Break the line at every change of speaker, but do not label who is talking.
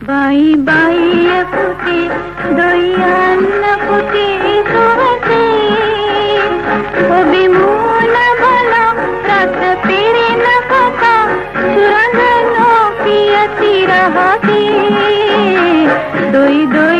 bye bye ফুটে দয়াল ফুটে সোহাতে কবি মূল ভালো রাত তেরে না কথা সুরঙ্গ পিয়াতি রহতে দই দই